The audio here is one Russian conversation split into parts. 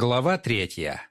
Глава третья.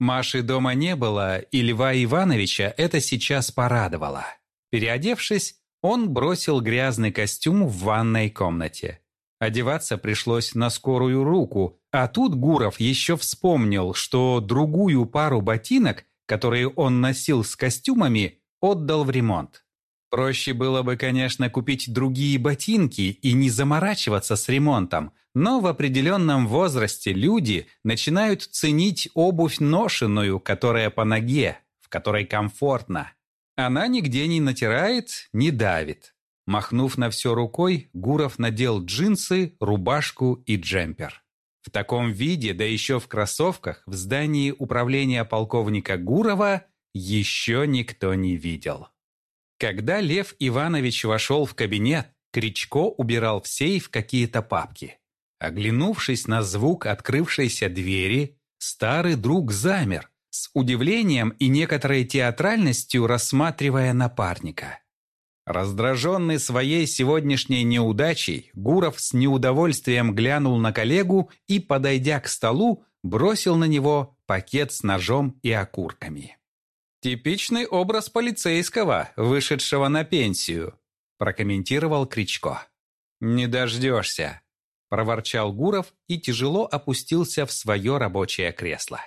Маши дома не было, и Льва Ивановича это сейчас порадовало. Переодевшись, он бросил грязный костюм в ванной комнате. Одеваться пришлось на скорую руку, а тут Гуров еще вспомнил, что другую пару ботинок, которые он носил с костюмами, отдал в ремонт. Проще было бы, конечно, купить другие ботинки и не заморачиваться с ремонтом, но в определенном возрасте люди начинают ценить обувь ношеную, которая по ноге, в которой комфортно. Она нигде не натирает, не давит. Махнув на все рукой, Гуров надел джинсы, рубашку и джемпер. В таком виде, да еще в кроссовках, в здании управления полковника Гурова еще никто не видел. Когда Лев Иванович вошел в кабинет, Кричко убирал в сейф какие-то папки. Оглянувшись на звук открывшейся двери, старый друг замер, с удивлением и некоторой театральностью рассматривая напарника. Раздраженный своей сегодняшней неудачей, Гуров с неудовольствием глянул на коллегу и, подойдя к столу, бросил на него пакет с ножом и окурками. «Типичный образ полицейского, вышедшего на пенсию», прокомментировал Кричко. «Не дождешься», проворчал Гуров и тяжело опустился в свое рабочее кресло.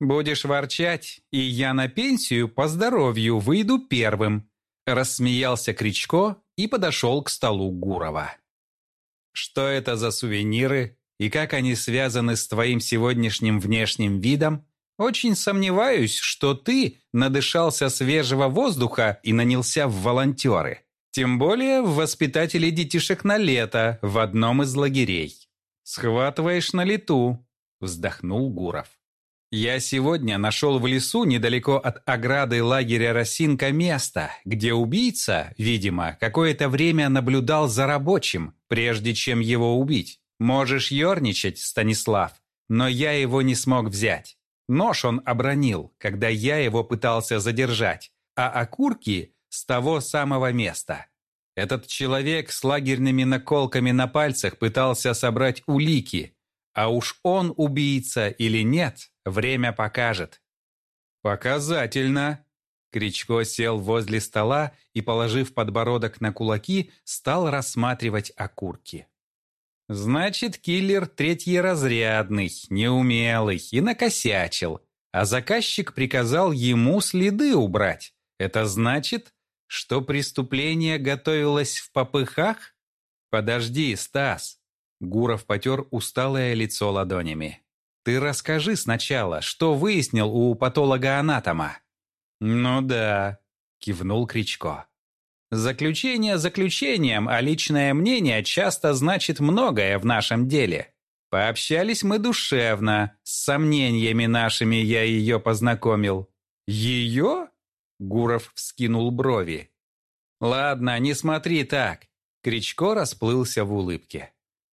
«Будешь ворчать, и я на пенсию по здоровью выйду первым», рассмеялся Кричко и подошел к столу Гурова. «Что это за сувениры и как они связаны с твоим сегодняшним внешним видом?» Очень сомневаюсь, что ты надышался свежего воздуха и нанялся в волонтеры. Тем более в воспитатели детишек на лето в одном из лагерей. Схватываешь на лету, вздохнул Гуров. Я сегодня нашел в лесу недалеко от ограды лагеря Росинка место, где убийца, видимо, какое-то время наблюдал за рабочим, прежде чем его убить. Можешь ерничать, Станислав, но я его не смог взять. Нож он обронил, когда я его пытался задержать, а окурки с того самого места. Этот человек с лагерными наколками на пальцах пытался собрать улики, а уж он убийца или нет, время покажет. «Показательно!» Кричко сел возле стола и, положив подбородок на кулаки, стал рассматривать окурки. Значит, киллер третьеразрядный, неумелый и накосячил. А заказчик приказал ему следы убрать. Это значит, что преступление готовилось в попыхах? Подожди, Стас. Гуров потер усталое лицо ладонями. Ты расскажи сначала, что выяснил у патолога-анатома. Ну да, кивнул Кричко. Заключение заключением, а личное мнение часто значит многое в нашем деле. Пообщались мы душевно, с сомнениями нашими я ее познакомил. Ее? Гуров вскинул брови. Ладно, не смотри так. Кричко расплылся в улыбке.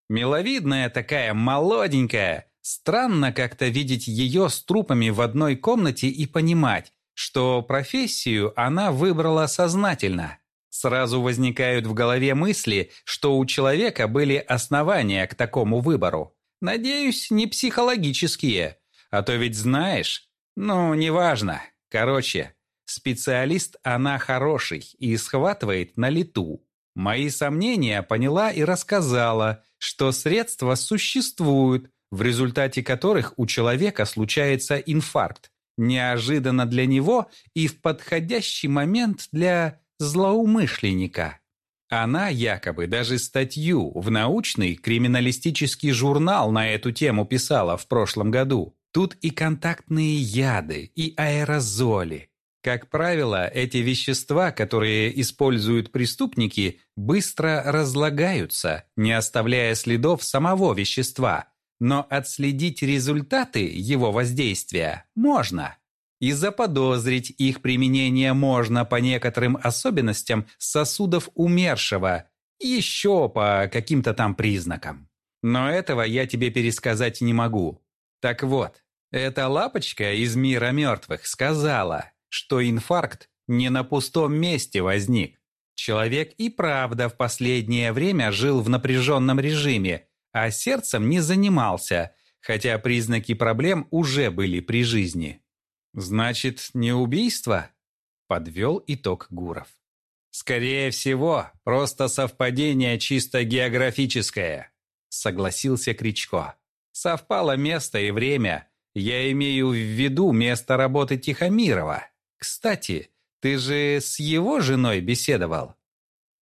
Миловидная такая, молоденькая. Странно как-то видеть ее с трупами в одной комнате и понимать, что профессию она выбрала сознательно. Сразу возникают в голове мысли, что у человека были основания к такому выбору. Надеюсь, не психологические. А то ведь знаешь... Ну, неважно. Короче, специалист она хороший и схватывает на лету. Мои сомнения поняла и рассказала, что средства существуют, в результате которых у человека случается инфаркт. Неожиданно для него и в подходящий момент для злоумышленника. Она якобы даже статью в научный криминалистический журнал на эту тему писала в прошлом году. Тут и контактные яды, и аэрозоли. Как правило, эти вещества, которые используют преступники, быстро разлагаются, не оставляя следов самого вещества. Но отследить результаты его воздействия можно и заподозрить их применение можно по некоторым особенностям сосудов умершего, еще по каким-то там признакам. Но этого я тебе пересказать не могу. Так вот, эта лапочка из мира мертвых сказала, что инфаркт не на пустом месте возник. Человек и правда в последнее время жил в напряженном режиме, а сердцем не занимался, хотя признаки проблем уже были при жизни. «Значит, не убийство?» – подвел итог Гуров. «Скорее всего, просто совпадение чисто географическое», – согласился Кричко. «Совпало место и время. Я имею в виду место работы Тихомирова. Кстати, ты же с его женой беседовал?»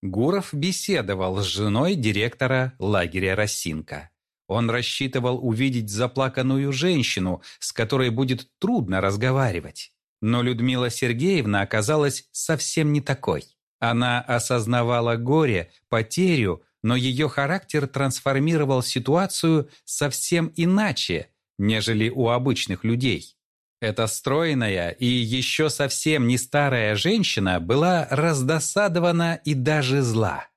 Гуров беседовал с женой директора лагеря «Росинка». Он рассчитывал увидеть заплаканную женщину, с которой будет трудно разговаривать. Но Людмила Сергеевна оказалась совсем не такой. Она осознавала горе, потерю, но ее характер трансформировал ситуацию совсем иначе, нежели у обычных людей. Эта стройная и еще совсем не старая женщина была раздосадована и даже зла.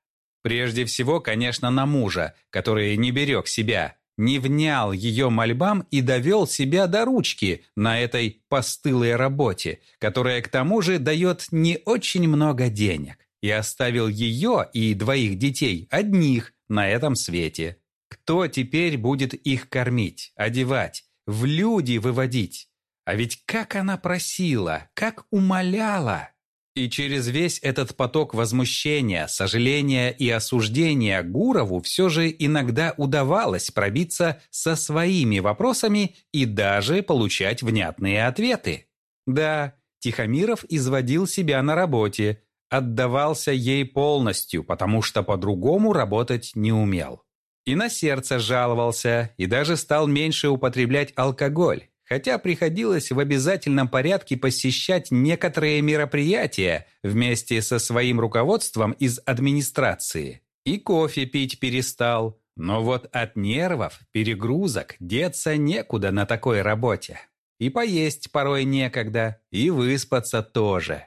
Прежде всего, конечно, на мужа, который не берег себя, не внял ее мольбам и довел себя до ручки на этой постылой работе, которая к тому же дает не очень много денег, и оставил ее и двоих детей одних на этом свете. Кто теперь будет их кормить, одевать, в люди выводить? А ведь как она просила, как умоляла! И через весь этот поток возмущения, сожаления и осуждения Гурову все же иногда удавалось пробиться со своими вопросами и даже получать внятные ответы. Да, Тихомиров изводил себя на работе, отдавался ей полностью, потому что по-другому работать не умел. И на сердце жаловался, и даже стал меньше употреблять алкоголь, хотя приходилось в обязательном порядке посещать некоторые мероприятия вместе со своим руководством из администрации. И кофе пить перестал. Но вот от нервов, перегрузок деться некуда на такой работе. И поесть порой некогда, и выспаться тоже.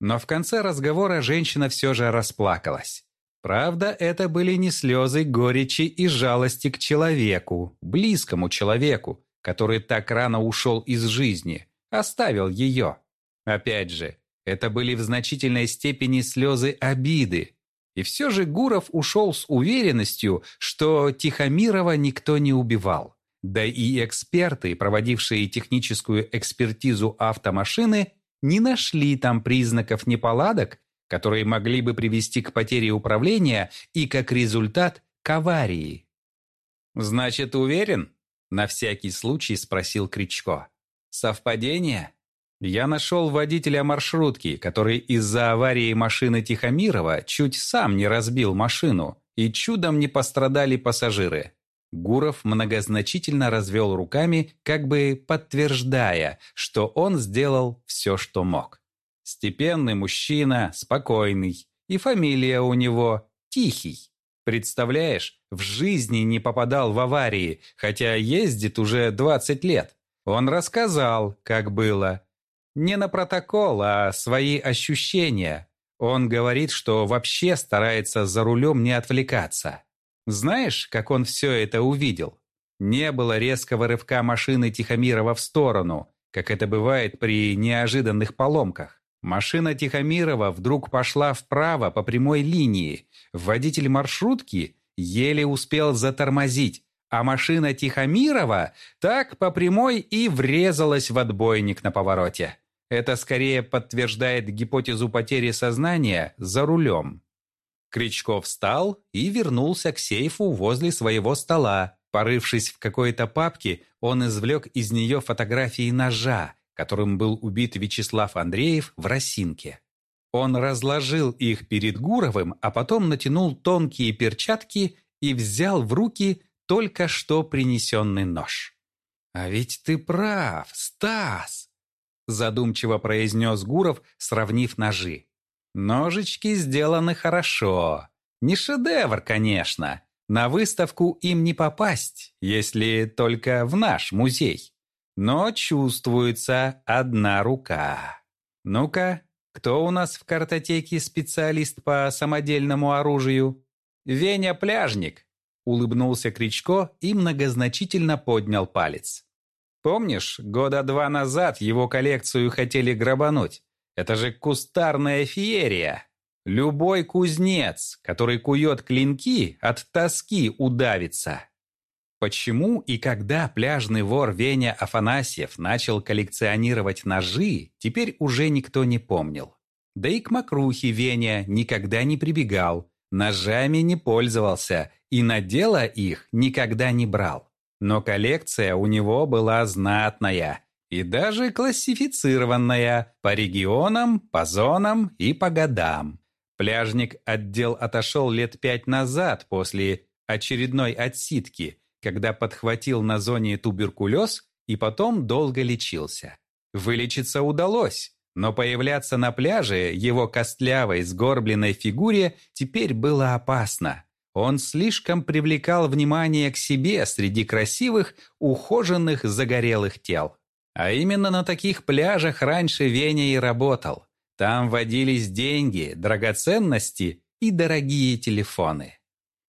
Но в конце разговора женщина все же расплакалась. Правда, это были не слезы горечи и жалости к человеку, близкому человеку, который так рано ушел из жизни, оставил ее. Опять же, это были в значительной степени слезы обиды. И все же Гуров ушел с уверенностью, что Тихомирова никто не убивал. Да и эксперты, проводившие техническую экспертизу автомашины, не нашли там признаков неполадок, которые могли бы привести к потере управления и, как результат, к аварии. «Значит, уверен?» На всякий случай спросил Кричко. «Совпадение?» Я нашел водителя маршрутки, который из-за аварии машины Тихомирова чуть сам не разбил машину, и чудом не пострадали пассажиры. Гуров многозначительно развел руками, как бы подтверждая, что он сделал все, что мог. Степенный мужчина, спокойный, и фамилия у него Тихий. Представляешь, в жизни не попадал в аварии, хотя ездит уже 20 лет. Он рассказал, как было. Не на протокол, а свои ощущения. Он говорит, что вообще старается за рулем не отвлекаться. Знаешь, как он все это увидел? Не было резкого рывка машины Тихомирова в сторону, как это бывает при неожиданных поломках. Машина Тихомирова вдруг пошла вправо по прямой линии. Водитель маршрутки еле успел затормозить, а машина Тихомирова так по прямой и врезалась в отбойник на повороте. Это скорее подтверждает гипотезу потери сознания за рулем. Кричков встал и вернулся к сейфу возле своего стола. Порывшись в какой-то папке, он извлек из нее фотографии ножа, которым был убит Вячеслав Андреев в Росинке. Он разложил их перед Гуровым, а потом натянул тонкие перчатки и взял в руки только что принесенный нож. «А ведь ты прав, Стас!» задумчиво произнес Гуров, сравнив ножи. «Ножички сделаны хорошо. Не шедевр, конечно. На выставку им не попасть, если только в наш музей но чувствуется одна рука. Ну-ка, кто у нас в картотеке специалист по самодельному оружию? Веня Пляжник, улыбнулся Кричко и многозначительно поднял палец. Помнишь, года два назад его коллекцию хотели грабануть? Это же кустарная феерия. Любой кузнец, который кует клинки, от тоски удавится. Почему и когда пляжный вор Веня Афанасьев начал коллекционировать ножи, теперь уже никто не помнил. Да и к мокрухе Веня никогда не прибегал, ножами не пользовался и на дело их никогда не брал. Но коллекция у него была знатная и даже классифицированная по регионам, по зонам и по годам. Пляжник отдел отошел лет пять назад после очередной отсидки – когда подхватил на зоне туберкулез и потом долго лечился. Вылечиться удалось, но появляться на пляже его костлявой сгорбленной фигуре теперь было опасно. Он слишком привлекал внимание к себе среди красивых, ухоженных, загорелых тел. А именно на таких пляжах раньше Веня и работал. Там водились деньги, драгоценности и дорогие телефоны.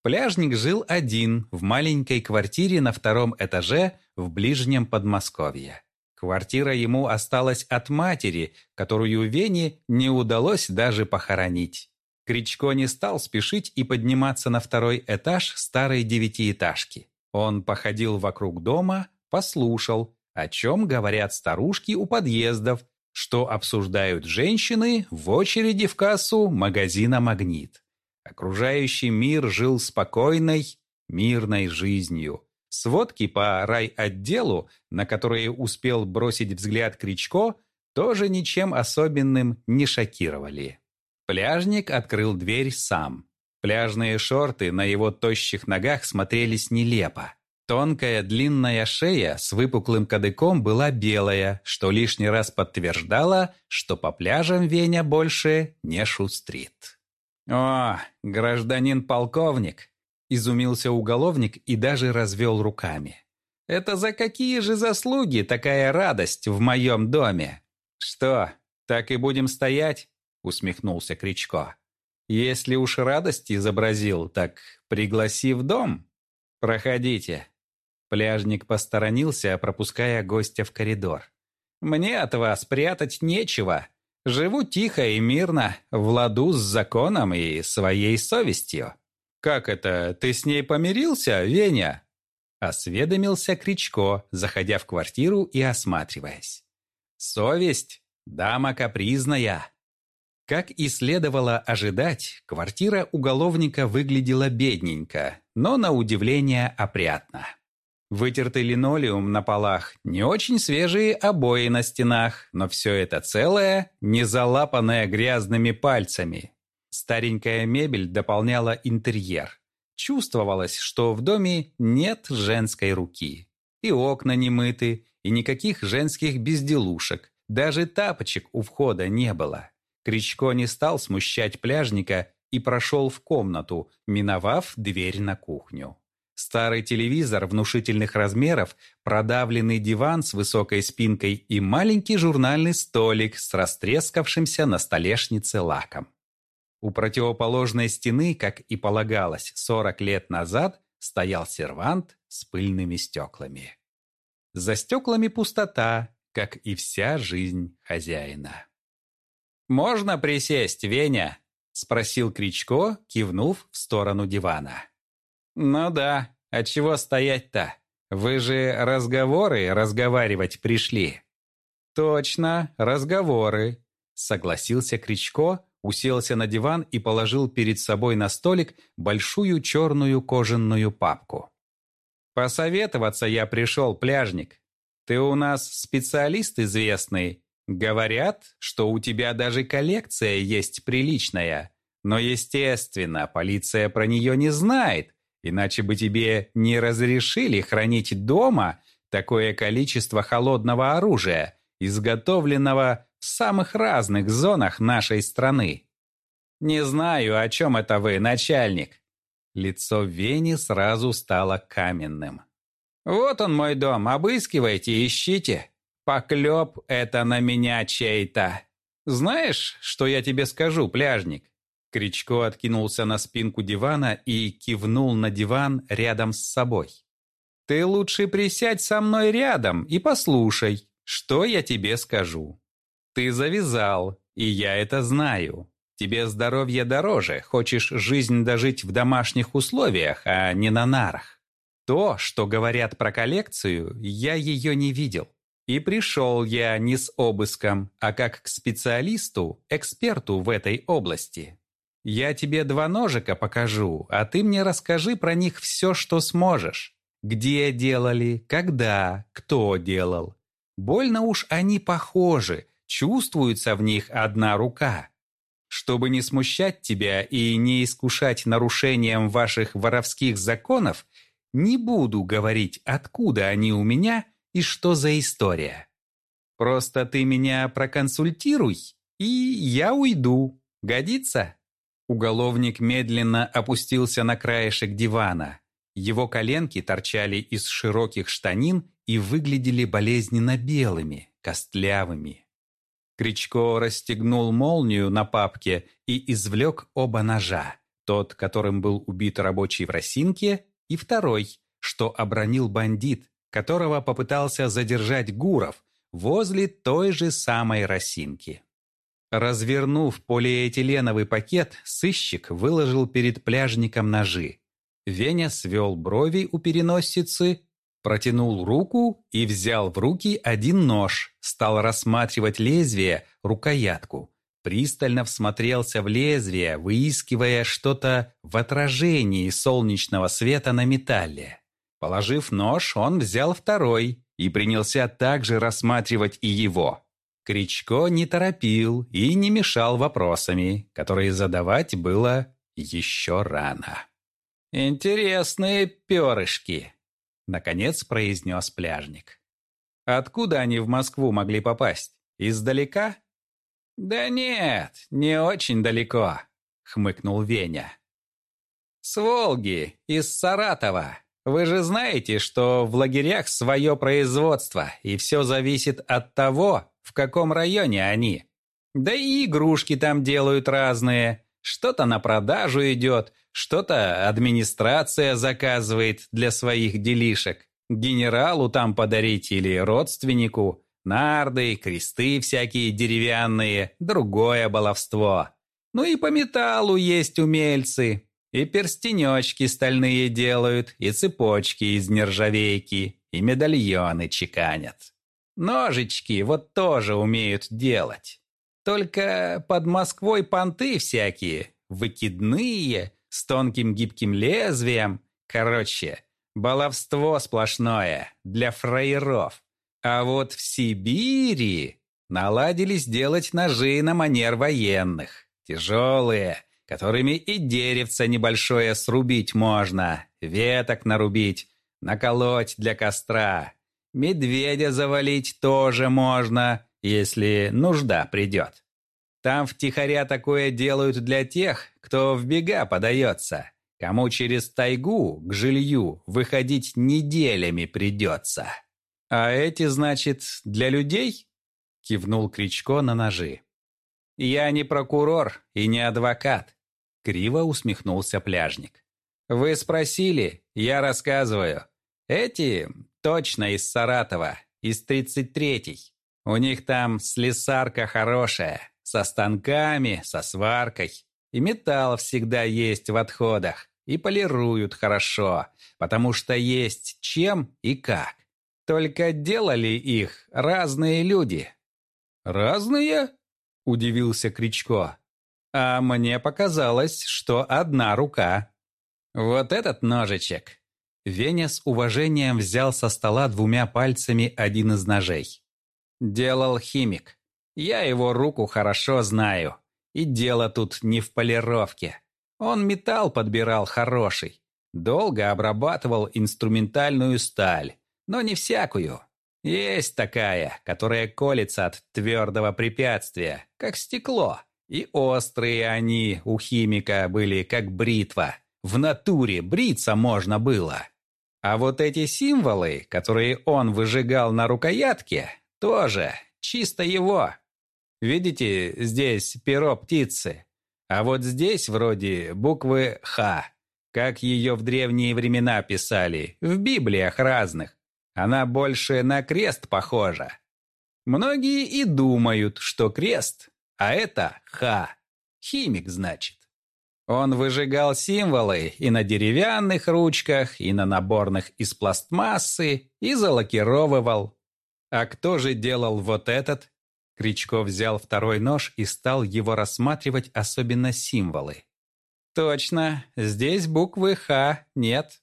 Пляжник жил один в маленькой квартире на втором этаже в ближнем Подмосковье. Квартира ему осталась от матери, которую Вене не удалось даже похоронить. Кричко не стал спешить и подниматься на второй этаж старой девятиэтажки. Он походил вокруг дома, послушал, о чем говорят старушки у подъездов, что обсуждают женщины в очереди в кассу магазина «Магнит». Окружающий мир жил спокойной, мирной жизнью. Сводки по райотделу, на которые успел бросить взгляд Кричко, тоже ничем особенным не шокировали. Пляжник открыл дверь сам. Пляжные шорты на его тощих ногах смотрелись нелепо. Тонкая длинная шея с выпуклым кадыком была белая, что лишний раз подтверждало, что по пляжам Веня больше не шустрит. «О, гражданин-полковник!» – изумился уголовник и даже развел руками. «Это за какие же заслуги такая радость в моем доме?» «Что, так и будем стоять?» – усмехнулся Кричко. «Если уж радость изобразил, так пригласи в дом. Проходите». Пляжник посторонился, пропуская гостя в коридор. «Мне от вас прятать нечего. Живу тихо и мирно, в ладу с законом и своей совестью. Как это, ты с ней помирился, Веня? Осведомился Кричко, заходя в квартиру и осматриваясь. Совесть – дама капризная. Как и следовало ожидать, квартира уголовника выглядела бедненько, но на удивление опрятно. Вытертый линолеум на полах, не очень свежие обои на стенах, но все это целое, не залапанное грязными пальцами. Старенькая мебель дополняла интерьер. Чувствовалось, что в доме нет женской руки. И окна не мыты, и никаких женских безделушек. Даже тапочек у входа не было. Кричко не стал смущать пляжника и прошел в комнату, миновав дверь на кухню. Старый телевизор внушительных размеров, продавленный диван с высокой спинкой и маленький журнальный столик с растрескавшимся на столешнице лаком. У противоположной стены, как и полагалось 40 лет назад, стоял сервант с пыльными стеклами. За стеклами пустота, как и вся жизнь хозяина. «Можно присесть, Веня?» – спросил Кричко, кивнув в сторону дивана. «Ну да, а чего стоять-то? Вы же разговоры разговаривать пришли». «Точно, разговоры», — согласился Кричко, уселся на диван и положил перед собой на столик большую черную кожаную папку. «Посоветоваться я пришел, пляжник. Ты у нас специалист известный. Говорят, что у тебя даже коллекция есть приличная. Но, естественно, полиция про нее не знает, Иначе бы тебе не разрешили хранить дома такое количество холодного оружия, изготовленного в самых разных зонах нашей страны. Не знаю, о чем это вы, начальник. Лицо Вени сразу стало каменным. Вот он мой дом, обыскивайте, ищите. Поклеп это на меня чей-то. Знаешь, что я тебе скажу, пляжник? Кричко откинулся на спинку дивана и кивнул на диван рядом с собой. «Ты лучше присядь со мной рядом и послушай, что я тебе скажу. Ты завязал, и я это знаю. Тебе здоровье дороже, хочешь жизнь дожить в домашних условиях, а не на нарах. То, что говорят про коллекцию, я ее не видел. И пришел я не с обыском, а как к специалисту, эксперту в этой области. Я тебе два ножика покажу, а ты мне расскажи про них все, что сможешь. Где делали, когда, кто делал. Больно уж они похожи, чувствуется в них одна рука. Чтобы не смущать тебя и не искушать нарушением ваших воровских законов, не буду говорить, откуда они у меня и что за история. Просто ты меня проконсультируй, и я уйду. Годится?» Уголовник медленно опустился на краешек дивана. Его коленки торчали из широких штанин и выглядели болезненно белыми, костлявыми. Кричко расстегнул молнию на папке и извлек оба ножа. Тот, которым был убит рабочий в Росинке, и второй, что обронил бандит, которого попытался задержать Гуров возле той же самой Росинки. Развернув полиэтиленовый пакет, сыщик выложил перед пляжником ножи. Веня свел брови у переносицы, протянул руку и взял в руки один нож, стал рассматривать лезвие, рукоятку. Пристально всмотрелся в лезвие, выискивая что-то в отражении солнечного света на металле. Положив нож, он взял второй и принялся также рассматривать и его. Кричко не торопил и не мешал вопросами, которые задавать было еще рано. «Интересные перышки», — наконец произнес пляжник. «Откуда они в Москву могли попасть? Издалека?» «Да нет, не очень далеко», — хмыкнул Веня. «С Волги, из Саратова. Вы же знаете, что в лагерях свое производство, и все зависит от того, в каком районе они. Да и игрушки там делают разные. Что-то на продажу идет, что-то администрация заказывает для своих делишек. Генералу там подарить или родственнику. Нарды, кресты всякие деревянные, другое баловство. Ну и по металлу есть умельцы. И перстенечки стальные делают, и цепочки из нержавейки, и медальоны чеканят. Ножички вот тоже умеют делать. Только под Москвой понты всякие, выкидные, с тонким гибким лезвием. Короче, баловство сплошное для фраеров. А вот в Сибири наладились делать ножи на манер военных. Тяжелые, которыми и деревца небольшое срубить можно, веток нарубить, наколоть для костра, Медведя завалить тоже можно, если нужда придет. Там втихаря такое делают для тех, кто в бега подается, кому через тайгу к жилью выходить неделями придется. А эти, значит, для людей? Кивнул Кричко на ножи. Я не прокурор и не адвокат. Криво усмехнулся пляжник. Вы спросили, я рассказываю. Эти Точно из Саратова, из 33-й. У них там слесарка хорошая, со станками, со сваркой. И металл всегда есть в отходах. И полируют хорошо, потому что есть чем и как. Только делали их разные люди. «Разные?» – удивился Кричко. «А мне показалось, что одна рука. Вот этот ножичек Веня с уважением взял со стола двумя пальцами один из ножей. «Делал химик. Я его руку хорошо знаю. И дело тут не в полировке. Он металл подбирал хороший. Долго обрабатывал инструментальную сталь, но не всякую. Есть такая, которая колется от твердого препятствия, как стекло. И острые они у химика были, как бритва. В натуре бриться можно было. А вот эти символы, которые он выжигал на рукоятке, тоже чисто его. Видите, здесь перо птицы, а вот здесь вроде буквы «Х», как ее в древние времена писали, в Библиях разных. Она больше на крест похожа. Многие и думают, что крест, а это «Х». Химик, значит. Он выжигал символы и на деревянных ручках, и на наборных из пластмассы, и залакировывал. А кто же делал вот этот? Кричко взял второй нож и стал его рассматривать, особенно символы. Точно, здесь буквы «Х» нет.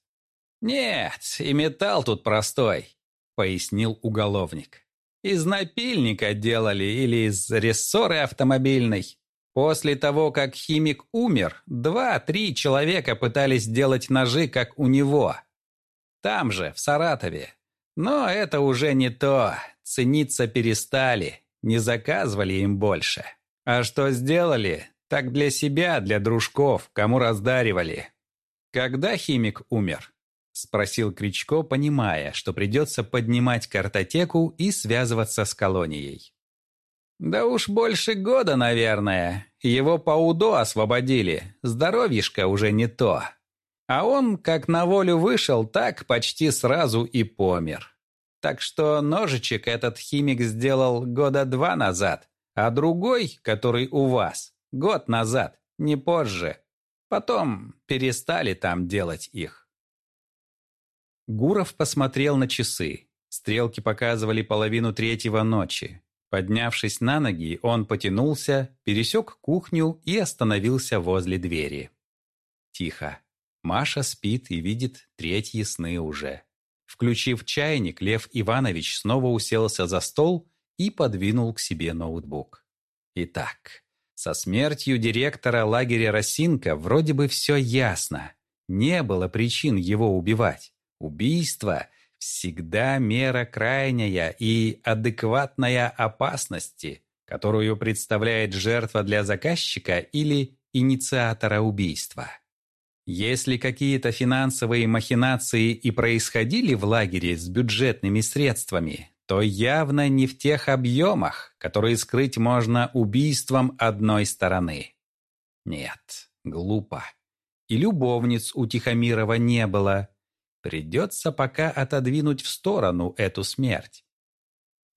Нет, и металл тут простой, пояснил уголовник. Из напильника делали или из рессоры автомобильной. После того, как химик умер, два-три человека пытались сделать ножи, как у него. Там же, в Саратове. Но это уже не то. Цениться перестали. Не заказывали им больше. А что сделали? Так для себя, для дружков, кому раздаривали. Когда химик умер? Спросил Кричко, понимая, что придется поднимать картотеку и связываться с колонией. Да уж больше года, наверное. Его по УДО освободили. Здоровьишко уже не то. А он, как на волю вышел, так почти сразу и помер. Так что ножичек этот химик сделал года два назад, а другой, который у вас, год назад, не позже. Потом перестали там делать их. Гуров посмотрел на часы. Стрелки показывали половину третьего ночи. Поднявшись на ноги, он потянулся, пересек кухню и остановился возле двери. Тихо. Маша спит и видит третьи сны уже. Включив чайник, Лев Иванович снова уселся за стол и подвинул к себе ноутбук. Итак, со смертью директора лагеря Росинка вроде бы все ясно. Не было причин его убивать. Убийство — всегда мера крайняя и адекватная опасности, которую представляет жертва для заказчика или инициатора убийства. Если какие-то финансовые махинации и происходили в лагере с бюджетными средствами, то явно не в тех объемах, которые скрыть можно убийством одной стороны. Нет, глупо. И любовниц у Тихомирова не было, Придется пока отодвинуть в сторону эту смерть.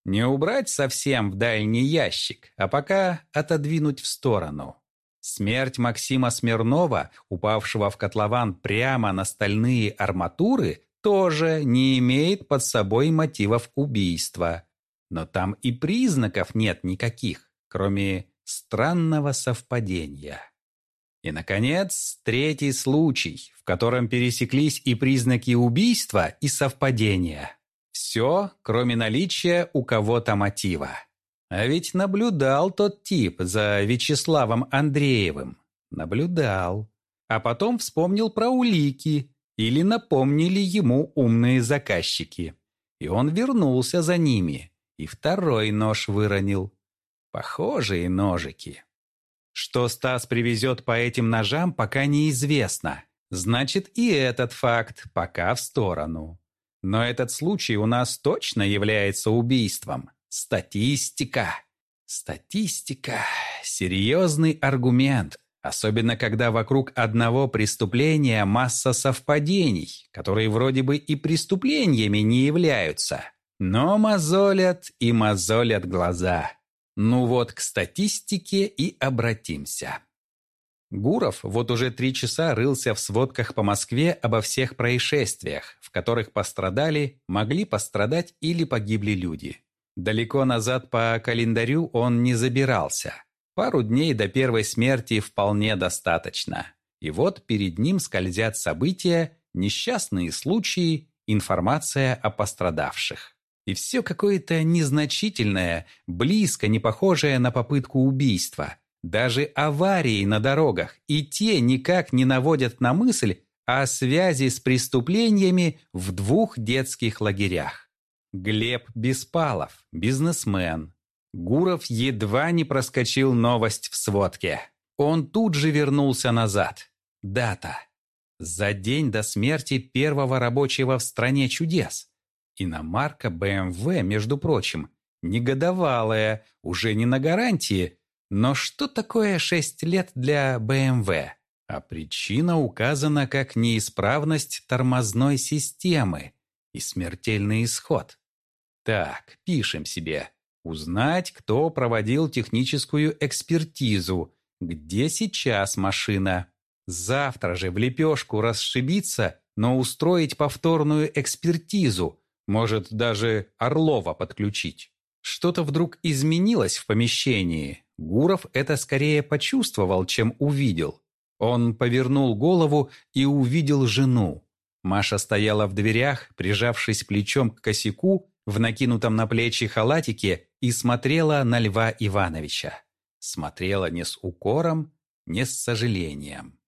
Не убрать совсем в дальний ящик, а пока отодвинуть в сторону. Смерть Максима Смирнова, упавшего в котлован прямо на стальные арматуры, тоже не имеет под собой мотивов убийства. Но там и признаков нет никаких, кроме странного совпадения. И, наконец, третий случай, в котором пересеклись и признаки убийства, и совпадения. Все, кроме наличия у кого-то мотива. А ведь наблюдал тот тип за Вячеславом Андреевым. Наблюдал. А потом вспомнил про улики или напомнили ему умные заказчики. И он вернулся за ними. И второй нож выронил. Похожие ножики. Что Стас привезет по этим ножам, пока неизвестно. Значит, и этот факт пока в сторону. Но этот случай у нас точно является убийством. Статистика. Статистика – серьезный аргумент, особенно когда вокруг одного преступления масса совпадений, которые вроде бы и преступлениями не являются, но мозолят и мозолят глаза. Ну вот к статистике и обратимся. Гуров вот уже три часа рылся в сводках по Москве обо всех происшествиях, в которых пострадали, могли пострадать или погибли люди. Далеко назад по календарю он не забирался. Пару дней до первой смерти вполне достаточно. И вот перед ним скользят события, несчастные случаи, информация о пострадавших. И все какое-то незначительное, близко не похожее на попытку убийства. Даже аварии на дорогах и те никак не наводят на мысль о связи с преступлениями в двух детских лагерях. Глеб Беспалов, бизнесмен. Гуров едва не проскочил новость в сводке. Он тут же вернулся назад. Дата. За день до смерти первого рабочего в стране чудес. Иномарка BMW, между прочим, негодовалая, уже не на гарантии. Но что такое 6 лет для BMW? А причина указана как неисправность тормозной системы и смертельный исход. Так, пишем себе. Узнать, кто проводил техническую экспертизу, где сейчас машина. Завтра же в лепешку расшибиться, но устроить повторную экспертизу, может даже Орлова подключить. Что-то вдруг изменилось в помещении. Гуров это скорее почувствовал, чем увидел. Он повернул голову и увидел жену. Маша стояла в дверях, прижавшись плечом к косяку, в накинутом на плечи халатике и смотрела на Льва Ивановича. Смотрела не с укором, не с сожалением.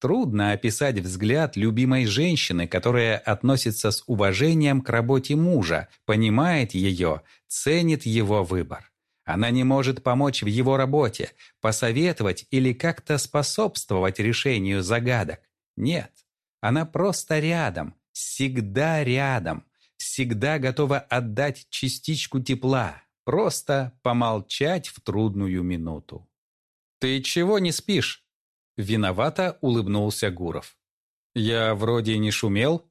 Трудно описать взгляд любимой женщины, которая относится с уважением к работе мужа, понимает ее, ценит его выбор. Она не может помочь в его работе, посоветовать или как-то способствовать решению загадок. Нет, она просто рядом, всегда рядом, всегда готова отдать частичку тепла, просто помолчать в трудную минуту. «Ты чего не спишь?» Виновато улыбнулся Гуров. «Я вроде не шумел.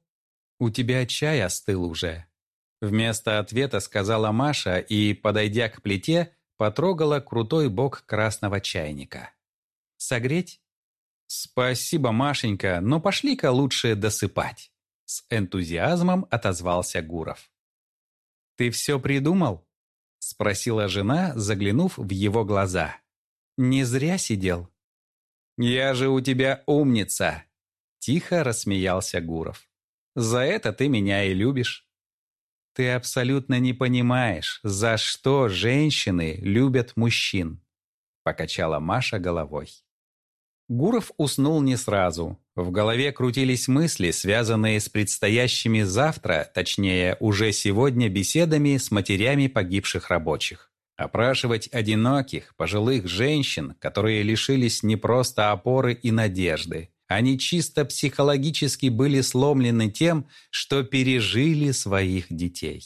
У тебя чай остыл уже». Вместо ответа сказала Маша и, подойдя к плите, потрогала крутой бок красного чайника. «Согреть?» «Спасибо, Машенька, но пошли-ка лучше досыпать». С энтузиазмом отозвался Гуров. «Ты все придумал?» Спросила жена, заглянув в его глаза. «Не зря сидел?» «Я же у тебя умница!» Тихо рассмеялся Гуров. «За это ты меня и любишь». «Ты абсолютно не понимаешь, за что женщины любят мужчин», покачала Маша головой. Гуров уснул не сразу. В голове крутились мысли, связанные с предстоящими завтра, точнее, уже сегодня беседами с матерями погибших рабочих. Опрашивать одиноких, пожилых женщин, которые лишились не просто опоры и надежды. Они чисто психологически были сломлены тем, что пережили своих детей.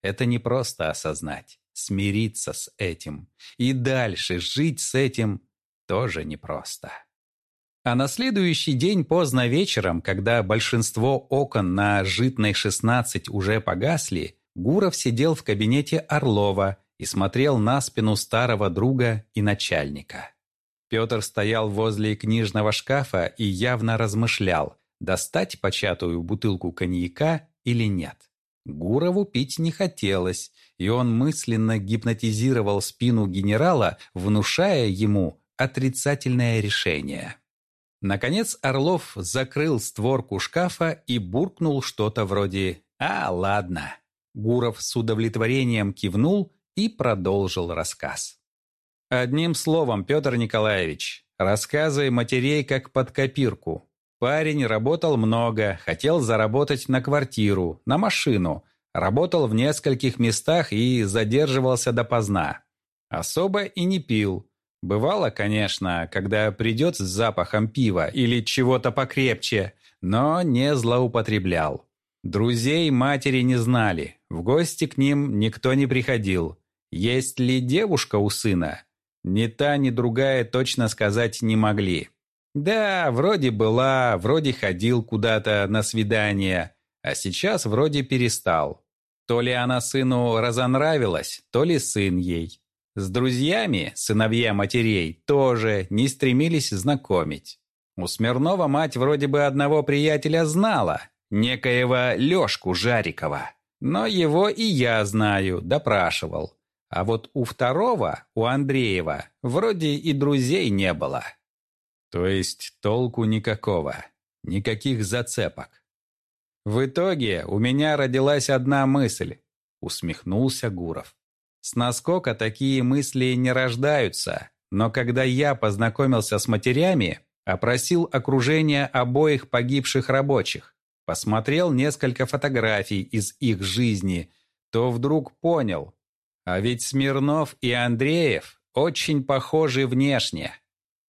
Это не просто осознать, смириться с этим. И дальше жить с этим тоже непросто. А на следующий день поздно вечером, когда большинство окон на Житной 16 уже погасли, Гуров сидел в кабинете Орлова и смотрел на спину старого друга и начальника. Петр стоял возле книжного шкафа и явно размышлял, достать початую бутылку коньяка или нет. Гурову пить не хотелось, и он мысленно гипнотизировал спину генерала, внушая ему отрицательное решение. Наконец Орлов закрыл створку шкафа и буркнул что-то вроде «А, ладно». Гуров с удовлетворением кивнул и продолжил рассказ. Одним словом, Петр Николаевич, рассказы матерей как под копирку. Парень работал много, хотел заработать на квартиру, на машину, работал в нескольких местах и задерживался допоздна. Особо и не пил. Бывало, конечно, когда придет с запахом пива или чего-то покрепче, но не злоупотреблял. Друзей матери не знали, в гости к ним никто не приходил. Есть ли девушка у сына? Ни та, ни другая точно сказать не могли. Да, вроде была, вроде ходил куда-то на свидание, а сейчас вроде перестал. То ли она сыну разонравилась, то ли сын ей. С друзьями, сыновья матерей, тоже не стремились знакомить. У Смирнова мать вроде бы одного приятеля знала, некоего Лёшку Жарикова. Но его и я знаю, допрашивал. А вот у второго, у Андреева, вроде и друзей не было. То есть толку никакого, никаких зацепок. В итоге у меня родилась одна мысль, усмехнулся Гуров. С наскока такие мысли не рождаются, но когда я познакомился с матерями, опросил окружение обоих погибших рабочих, посмотрел несколько фотографий из их жизни, то вдруг понял, а ведь Смирнов и Андреев очень похожи внешне.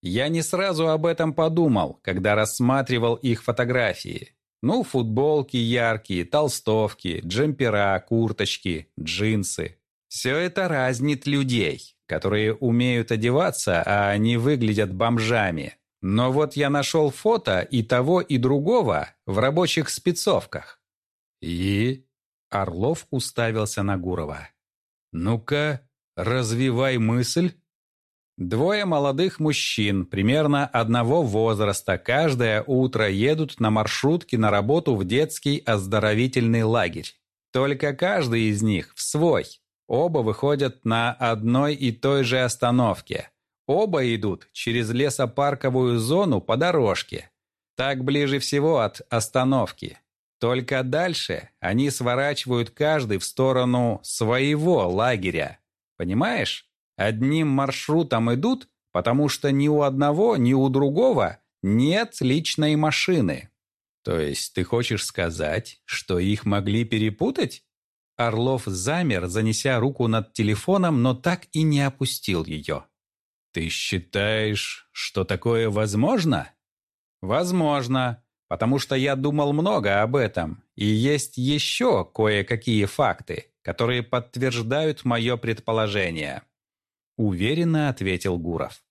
Я не сразу об этом подумал, когда рассматривал их фотографии. Ну, футболки яркие, толстовки, джемпера, курточки, джинсы. Все это разнит людей, которые умеют одеваться, а они выглядят бомжами. Но вот я нашел фото и того, и другого в рабочих спецовках. И Орлов уставился на Гурова. «Ну-ка, развивай мысль». Двое молодых мужчин, примерно одного возраста, каждое утро едут на маршрутке на работу в детский оздоровительный лагерь. Только каждый из них в свой. Оба выходят на одной и той же остановке. Оба идут через лесопарковую зону по дорожке. Так ближе всего от остановки. Только дальше они сворачивают каждый в сторону своего лагеря. Понимаешь? Одним маршрутом идут, потому что ни у одного, ни у другого нет личной машины. То есть ты хочешь сказать, что их могли перепутать? Орлов замер, занеся руку над телефоном, но так и не опустил ее. Ты считаешь, что такое возможно? Возможно, потому что я думал много об этом, и есть еще кое-какие факты, которые подтверждают мое предположение. Уверенно ответил Гуров.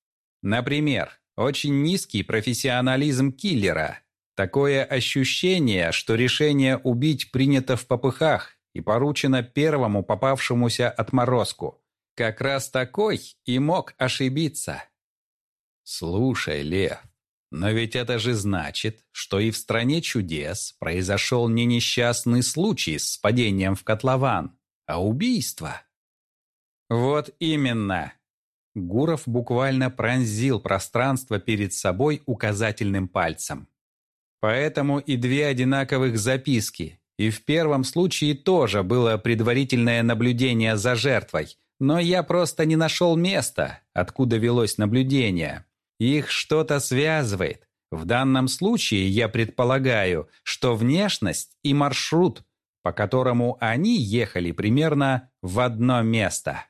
Например, очень низкий профессионализм киллера. Такое ощущение, что решение убить принято в попыхах и поручено первому попавшемуся отморозку. Как раз такой и мог ошибиться. Слушай, Лев, но ведь это же значит, что и в стране чудес произошел не несчастный случай с падением в котлован, а убийство. Вот именно. Гуров буквально пронзил пространство перед собой указательным пальцем. Поэтому и две одинаковых записки. И в первом случае тоже было предварительное наблюдение за жертвой, но я просто не нашел места, откуда велось наблюдение. Их что-то связывает. В данном случае я предполагаю, что внешность и маршрут, по которому они ехали примерно в одно место.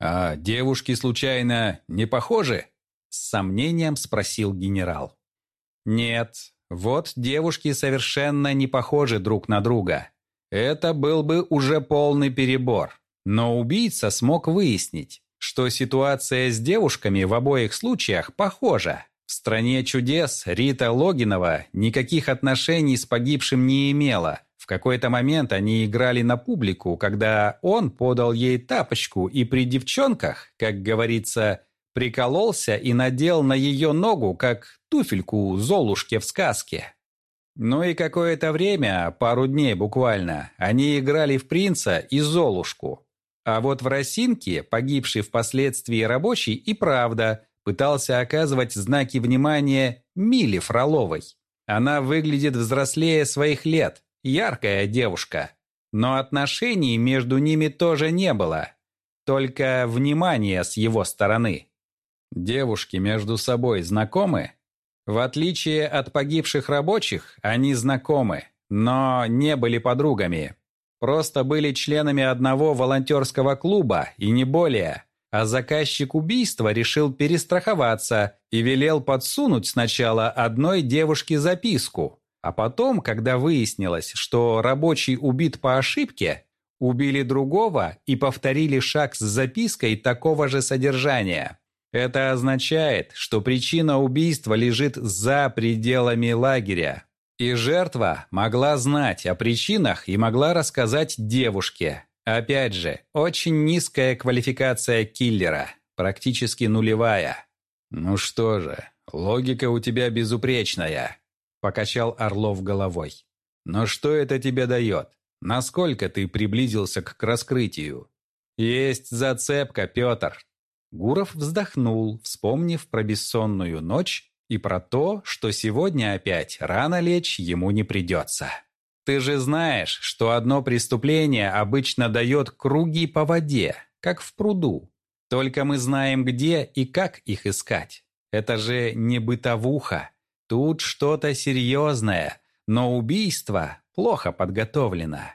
«А девушки, случайно, не похожи?» С сомнением спросил генерал. «Нет, вот девушки совершенно не похожи друг на друга. Это был бы уже полный перебор. Но убийца смог выяснить, что ситуация с девушками в обоих случаях похожа. В «Стране чудес» Рита Логинова никаких отношений с погибшим не имела – в какой-то момент они играли на публику, когда он подал ей тапочку и при девчонках, как говорится, прикололся и надел на ее ногу, как туфельку Золушке в сказке. Ну и какое-то время, пару дней буквально, они играли в принца и Золушку. А вот в Росинке, погибший впоследствии рабочий, и правда пытался оказывать знаки внимания Миле Фроловой. Она выглядит взрослее своих лет, яркая девушка. Но отношений между ними тоже не было. Только внимание с его стороны. Девушки между собой знакомы? В отличие от погибших рабочих, они знакомы, но не были подругами. Просто были членами одного волонтерского клуба, и не более. А заказчик убийства решил перестраховаться и велел подсунуть сначала одной девушке записку, а потом, когда выяснилось, что рабочий убит по ошибке, убили другого и повторили шаг с запиской такого же содержания. Это означает, что причина убийства лежит за пределами лагеря. И жертва могла знать о причинах и могла рассказать девушке. Опять же, очень низкая квалификация киллера, практически нулевая. Ну что же, логика у тебя безупречная. Покачал Орлов головой. «Но что это тебе дает? Насколько ты приблизился к раскрытию?» «Есть зацепка, Петр!» Гуров вздохнул, вспомнив про бессонную ночь и про то, что сегодня опять рано лечь ему не придется. «Ты же знаешь, что одно преступление обычно дает круги по воде, как в пруду. Только мы знаем, где и как их искать. Это же не бытовуха, Тут что-то серьезное, но убийство плохо подготовлено.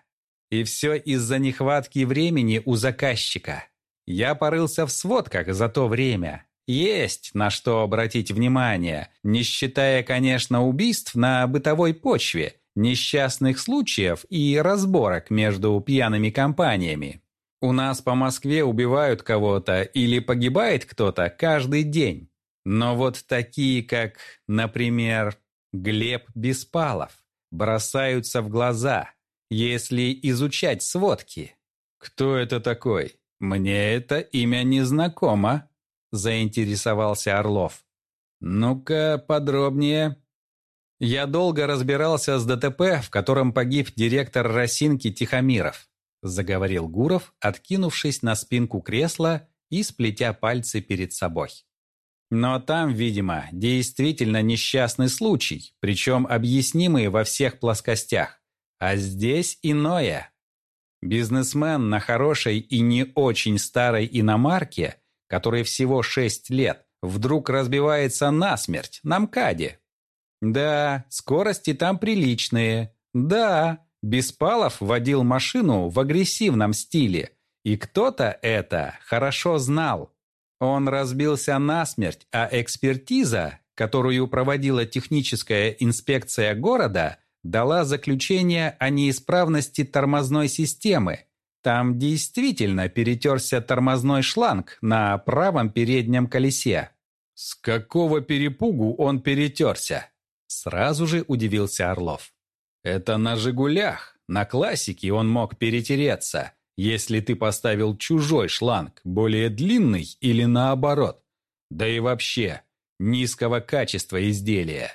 И все из-за нехватки времени у заказчика. Я порылся в сводках за то время. Есть на что обратить внимание, не считая, конечно, убийств на бытовой почве, несчастных случаев и разборок между пьяными компаниями. У нас по Москве убивают кого-то или погибает кто-то каждый день. Но вот такие, как, например, Глеб Беспалов, бросаются в глаза, если изучать сводки. Кто это такой? Мне это имя не знакомо. – заинтересовался Орлов. «Ну-ка, подробнее». «Я долго разбирался с ДТП, в котором погиб директор Росинки Тихомиров», – заговорил Гуров, откинувшись на спинку кресла и сплетя пальцы перед собой. Но там, видимо, действительно несчастный случай, причем объяснимый во всех плоскостях. А здесь иное. Бизнесмен на хорошей и не очень старой иномарке, которой всего 6 лет, вдруг разбивается насмерть на МКАДе. Да, скорости там приличные. Да, Беспалов водил машину в агрессивном стиле. И кто-то это хорошо знал. Он разбился насмерть, а экспертиза, которую проводила техническая инспекция города, дала заключение о неисправности тормозной системы. Там действительно перетерся тормозной шланг на правом переднем колесе. С какого перепугу он перетерся? Сразу же удивился Орлов. Это на «Жигулях». На классике он мог перетереться, если ты поставил чужой шланг, более длинный или наоборот. Да и вообще, низкого качества изделия.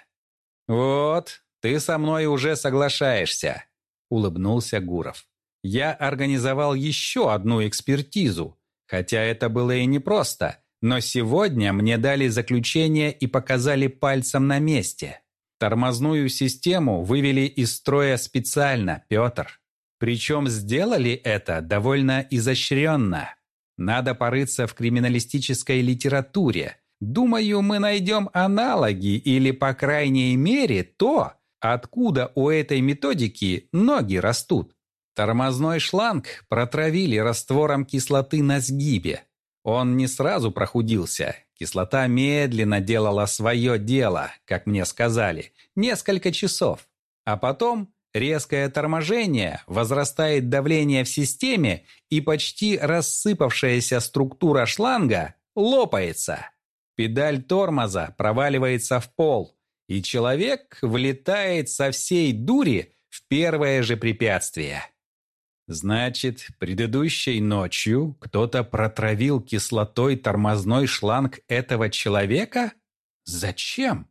«Вот, ты со мной уже соглашаешься», — улыбнулся Гуров. «Я организовал еще одну экспертизу, хотя это было и непросто, но сегодня мне дали заключение и показали пальцем на месте. Тормозную систему вывели из строя специально, Петр. Причем сделали это довольно изощренно. Надо порыться в криминалистической литературе. Думаю, мы найдем аналоги или, по крайней мере, то, откуда у этой методики ноги растут. Тормозной шланг протравили раствором кислоты на сгибе. Он не сразу прохудился. Кислота медленно делала свое дело, как мне сказали, несколько часов. А потом Резкое торможение, возрастает давление в системе и почти рассыпавшаяся структура шланга лопается. Педаль тормоза проваливается в пол, и человек влетает со всей дури в первое же препятствие. Значит, предыдущей ночью кто-то протравил кислотой тормозной шланг этого человека? Зачем?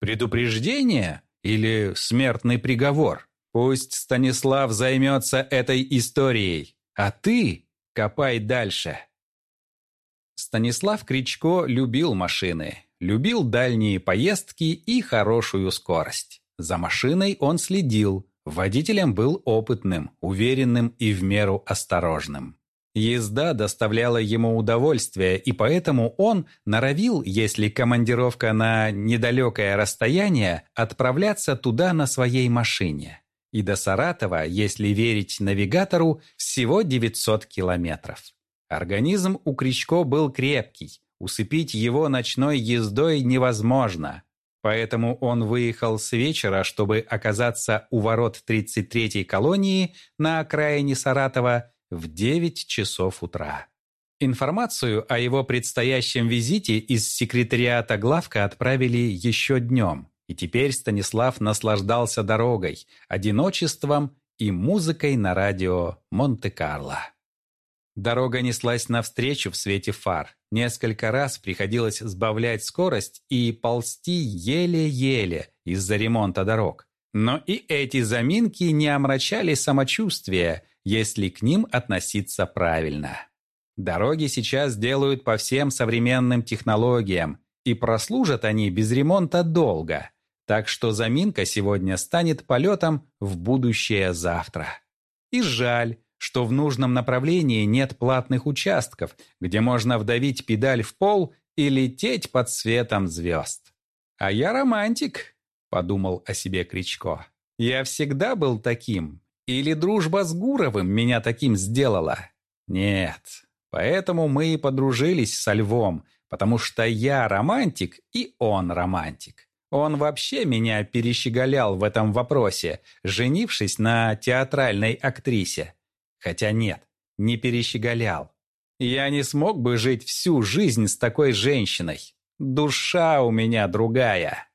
Предупреждение или смертный приговор? Пусть Станислав займется этой историей, а ты копай дальше. Станислав Кричко любил машины, любил дальние поездки и хорошую скорость. За машиной он следил, водителем был опытным, уверенным и в меру осторожным. Езда доставляла ему удовольствие, и поэтому он норовил, если командировка на недалекое расстояние, отправляться туда на своей машине и до Саратова, если верить навигатору, всего 900 километров. Организм у Кричко был крепкий, усыпить его ночной ездой невозможно. Поэтому он выехал с вечера, чтобы оказаться у ворот 33-й колонии на окраине Саратова в 9 часов утра. Информацию о его предстоящем визите из секретариата главка отправили еще днем – и теперь Станислав наслаждался дорогой, одиночеством и музыкой на радио Монте-Карло. Дорога неслась навстречу в свете фар. Несколько раз приходилось сбавлять скорость и ползти еле-еле из-за ремонта дорог. Но и эти заминки не омрачали самочувствие, если к ним относиться правильно. Дороги сейчас делают по всем современным технологиям, и прослужат они без ремонта долго. Так что заминка сегодня станет полетом в будущее завтра. И жаль, что в нужном направлении нет платных участков, где можно вдавить педаль в пол и лететь под светом звезд. «А я романтик», — подумал о себе Кричко. «Я всегда был таким. Или дружба с Гуровым меня таким сделала? Нет. Поэтому мы и подружились со Львом, потому что я романтик, и он романтик. Он вообще меня перещеголял в этом вопросе, женившись на театральной актрисе. Хотя нет, не перещеголял. Я не смог бы жить всю жизнь с такой женщиной. Душа у меня другая.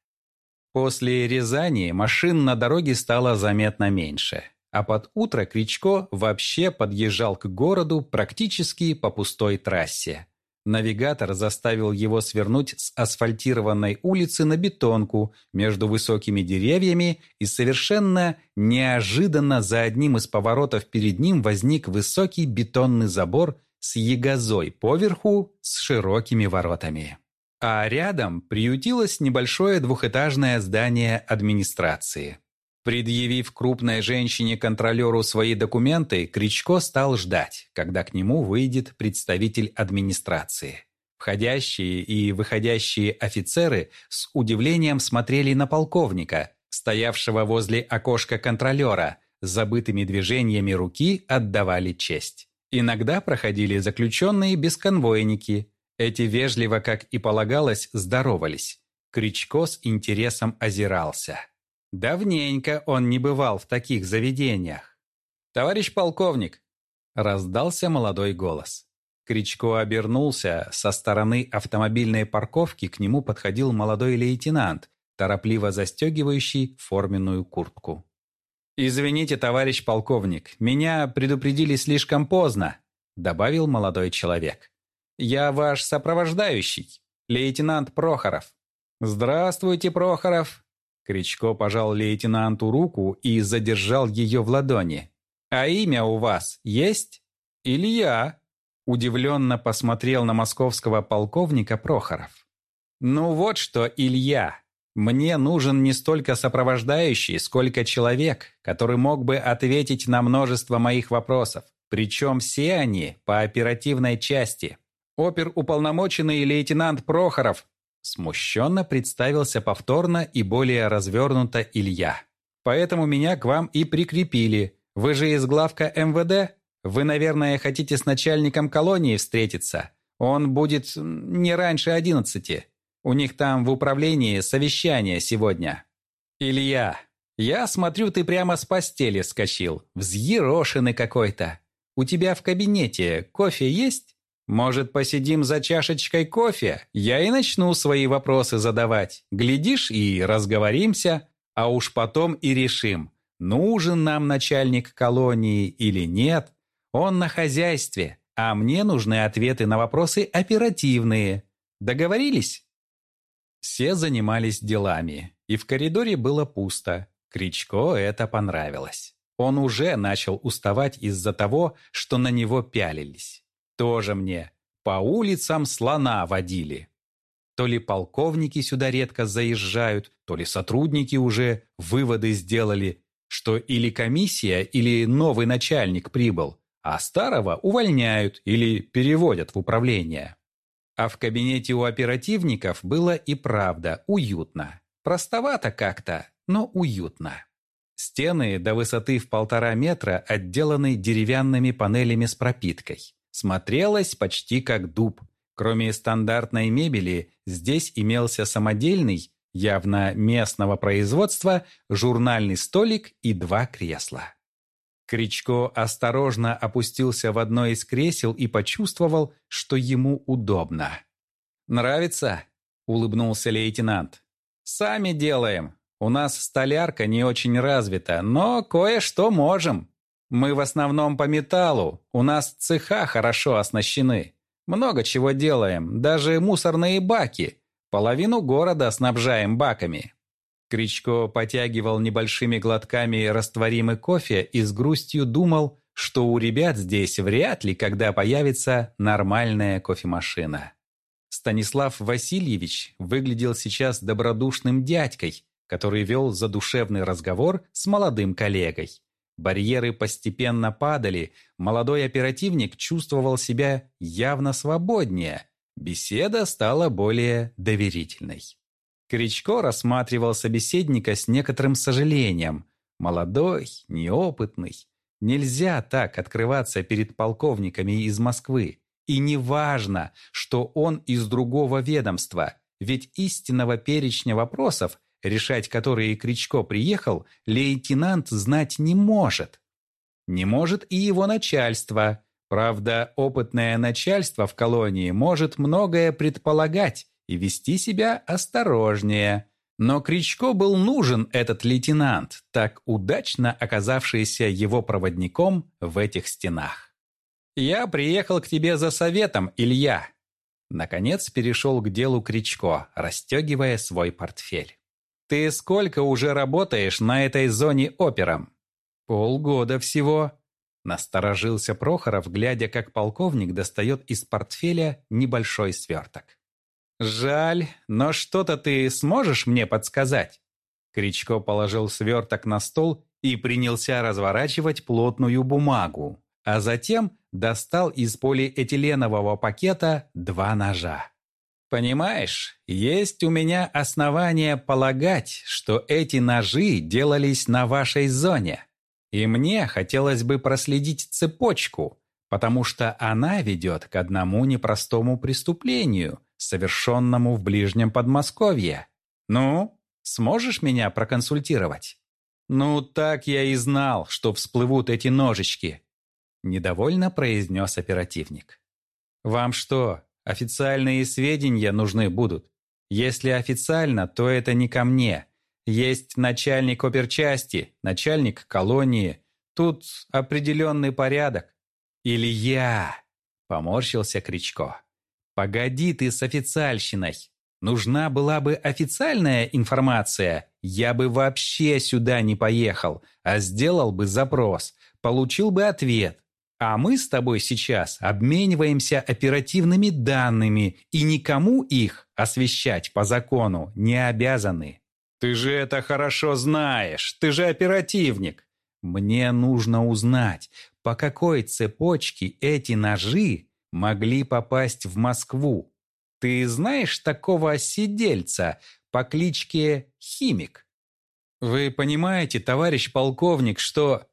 После Рязани машин на дороге стало заметно меньше. А под утро Кричко вообще подъезжал к городу практически по пустой трассе. Навигатор заставил его свернуть с асфальтированной улицы на бетонку между высокими деревьями, и совершенно неожиданно за одним из поворотов перед ним возник высокий бетонный забор с ягозой поверху с широкими воротами. А рядом приютилось небольшое двухэтажное здание администрации. Предъявив крупной женщине-контролеру свои документы, Кричко стал ждать, когда к нему выйдет представитель администрации. Входящие и выходящие офицеры с удивлением смотрели на полковника, стоявшего возле окошка контролера, забытыми движениями руки отдавали честь. Иногда проходили заключенные бесконвойники. Эти вежливо, как и полагалось, здоровались. Кричко с интересом озирался. Давненько он не бывал в таких заведениях. «Товарищ полковник!» – раздался молодой голос. Кричко обернулся, со стороны автомобильной парковки к нему подходил молодой лейтенант, торопливо застегивающий форменную куртку. «Извините, товарищ полковник, меня предупредили слишком поздно», – добавил молодой человек. «Я ваш сопровождающий, лейтенант Прохоров». «Здравствуйте, Прохоров», Кричко пожал лейтенанту руку и задержал ее в ладони. «А имя у вас есть?» «Илья», – удивленно посмотрел на московского полковника Прохоров. «Ну вот что, Илья, мне нужен не столько сопровождающий, сколько человек, который мог бы ответить на множество моих вопросов. Причем все они по оперативной части. Оперуполномоченный лейтенант Прохоров Смущенно представился повторно и более развернуто Илья. «Поэтому меня к вам и прикрепили. Вы же из главка МВД? Вы, наверное, хотите с начальником колонии встретиться. Он будет не раньше одиннадцати. У них там в управлении совещание сегодня». «Илья, я смотрю, ты прямо с постели скачил. Взъерошенный какой-то. У тебя в кабинете кофе есть?» Может, посидим за чашечкой кофе? Я и начну свои вопросы задавать. Глядишь, и разговоримся, а уж потом и решим, нужен нам начальник колонии или нет. Он на хозяйстве, а мне нужны ответы на вопросы оперативные. Договорились? Все занимались делами, и в коридоре было пусто. Кричко это понравилось. Он уже начал уставать из-за того, что на него пялились. Тоже мне. По улицам слона водили. То ли полковники сюда редко заезжают, то ли сотрудники уже выводы сделали, что или комиссия, или новый начальник прибыл, а старого увольняют или переводят в управление. А в кабинете у оперативников было и правда уютно. Простовато как-то, но уютно. Стены до высоты в полтора метра отделаны деревянными панелями с пропиткой смотрелась почти как дуб. Кроме стандартной мебели, здесь имелся самодельный, явно местного производства, журнальный столик и два кресла. Кричко осторожно опустился в одно из кресел и почувствовал, что ему удобно. «Нравится?» – улыбнулся лейтенант. «Сами делаем. У нас столярка не очень развита, но кое-что можем». Мы в основном по металлу, у нас цеха хорошо оснащены. Много чего делаем, даже мусорные баки. Половину города снабжаем баками». Кричко потягивал небольшими глотками растворимый кофе и с грустью думал, что у ребят здесь вряд ли когда появится нормальная кофемашина. Станислав Васильевич выглядел сейчас добродушным дядькой, который вел задушевный разговор с молодым коллегой. Барьеры постепенно падали, молодой оперативник чувствовал себя явно свободнее. Беседа стала более доверительной. Кричко рассматривал собеседника с некоторым сожалением. Молодой, неопытный. Нельзя так открываться перед полковниками из Москвы. И не важно, что он из другого ведомства, ведь истинного перечня вопросов решать которые Кричко приехал, лейтенант знать не может. Не может и его начальство. Правда, опытное начальство в колонии может многое предполагать и вести себя осторожнее. Но Кричко был нужен этот лейтенант, так удачно оказавшийся его проводником в этих стенах. «Я приехал к тебе за советом, Илья», Наконец перешел к делу Кричко, расстегивая свой портфель. «Ты сколько уже работаешь на этой зоне опером?» «Полгода всего», – насторожился Прохоров, глядя, как полковник достает из портфеля небольшой сверток. «Жаль, но что-то ты сможешь мне подсказать?» Кричко положил сверток на стол и принялся разворачивать плотную бумагу, а затем достал из полиэтиленового пакета два ножа. «Понимаешь, есть у меня основания полагать, что эти ножи делались на вашей зоне. И мне хотелось бы проследить цепочку, потому что она ведет к одному непростому преступлению, совершенному в ближнем Подмосковье. Ну, сможешь меня проконсультировать?» «Ну, так я и знал, что всплывут эти ножички», – недовольно произнес оперативник. «Вам что, официальные сведения нужны будут? Если официально, то это не ко мне. Есть начальник оперчасти, начальник колонии. Тут определенный порядок. Или я?» – поморщился Кричко. «Погоди ты с официальщиной. Нужна была бы официальная информация, я бы вообще сюда не поехал, а сделал бы запрос, получил бы ответ. А мы с тобой сейчас обмениваемся оперативными данными и никому их освещать по закону не обязаны. Ты же это хорошо знаешь, ты же оперативник. Мне нужно узнать, по какой цепочке эти ножи могли попасть в Москву. Ты знаешь такого сидельца по кличке Химик? Вы понимаете, товарищ полковник, что...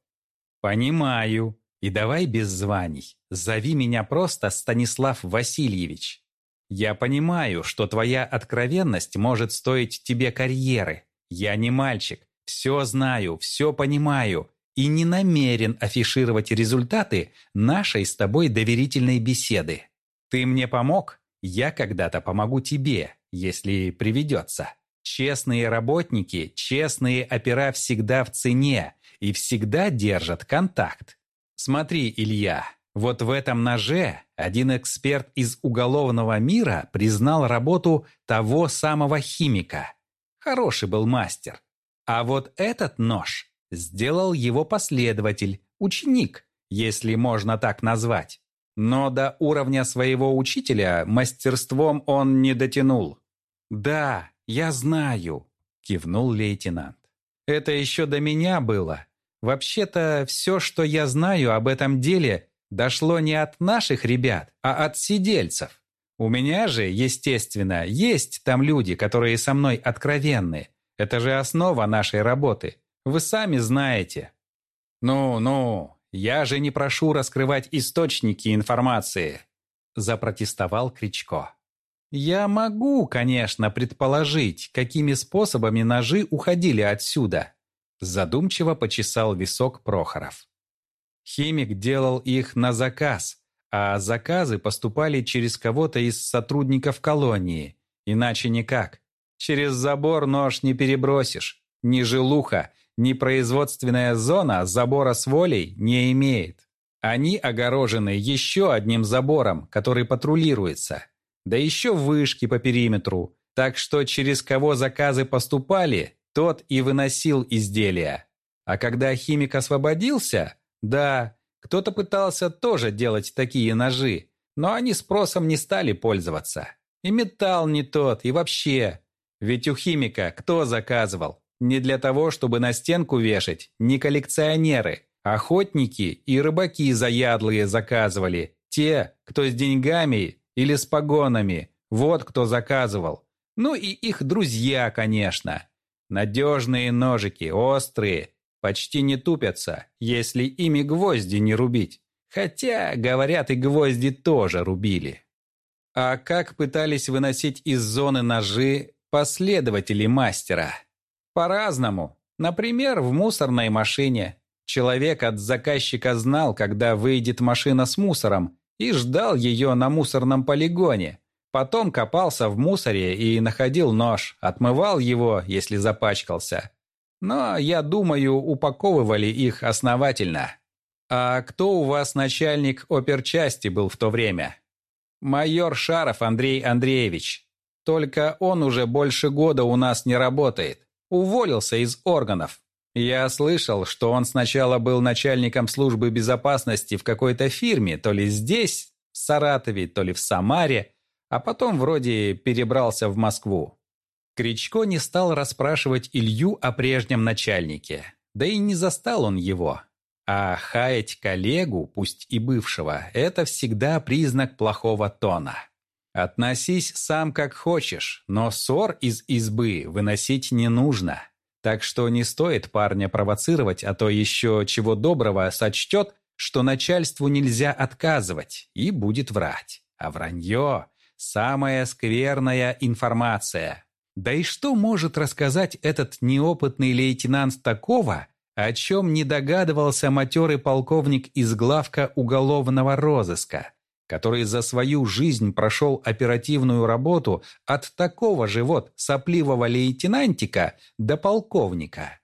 Понимаю. И давай без званий. Зови меня просто Станислав Васильевич. Я понимаю, что твоя откровенность может стоить тебе карьеры. Я не мальчик. Все знаю, все понимаю и не намерен афишировать результаты нашей с тобой доверительной беседы. Ты мне помог, я когда-то помогу тебе, если приведется. Честные работники, честные опера всегда в цене и всегда держат контакт. Смотри, Илья, вот в этом ноже один эксперт из уголовного мира признал работу того самого химика. Хороший был мастер. А вот этот нож сделал его последователь, ученик, если можно так назвать. Но до уровня своего учителя мастерством он не дотянул. «Да, я знаю», — кивнул лейтенант. «Это еще до меня было. Вообще-то все, что я знаю об этом деле, дошло не от наших ребят, а от сидельцев. У меня же, естественно, есть там люди, которые со мной откровенны. Это же основа нашей работы. Вы сами знаете». «Ну-ну, «Я же не прошу раскрывать источники информации», – запротестовал Кричко. «Я могу, конечно, предположить, какими способами ножи уходили отсюда», – задумчиво почесал висок Прохоров. Химик делал их на заказ, а заказы поступали через кого-то из сотрудников колонии. Иначе никак. Через забор нож не перебросишь. Ни жилуха, Непроизводственная зона забора с волей не имеет. Они огорожены еще одним забором, который патрулируется. Да еще вышки по периметру. Так что через кого заказы поступали, тот и выносил изделия. А когда химик освободился, да, кто-то пытался тоже делать такие ножи, но они спросом не стали пользоваться. И металл не тот, и вообще. Ведь у химика кто заказывал? Не для того, чтобы на стенку вешать, не коллекционеры. Охотники и рыбаки заядлые заказывали. Те, кто с деньгами или с погонами. Вот кто заказывал. Ну и их друзья, конечно. Надежные ножики, острые, почти не тупятся, если ими гвозди не рубить. Хотя, говорят, и гвозди тоже рубили. А как пытались выносить из зоны ножи последователи мастера? По-разному. Например, в мусорной машине. Человек от заказчика знал, когда выйдет машина с мусором, и ждал ее на мусорном полигоне. Потом копался в мусоре и находил нож, отмывал его, если запачкался. Но, я думаю, упаковывали их основательно. А кто у вас начальник оперчасти был в то время? Майор Шаров Андрей Андреевич. Только он уже больше года у нас не работает. Уволился из органов. Я слышал, что он сначала был начальником службы безопасности в какой-то фирме, то ли здесь, в Саратове, то ли в Самаре, а потом вроде перебрался в Москву. Кричко не стал расспрашивать Илью о прежнем начальнике, да и не застал он его. А хаять коллегу, пусть и бывшего, это всегда признак плохого тона. Относись сам как хочешь, но ссор из избы выносить не нужно. Так что не стоит парня провоцировать, а то еще чего доброго сочтет, что начальству нельзя отказывать и будет врать. А вранье – самая скверная информация. Да и что может рассказать этот неопытный лейтенант такого, о чем не догадывался матерый полковник из главка уголовного розыска – который за свою жизнь прошел оперативную работу от такого же вот сопливого лейтенантика до полковника.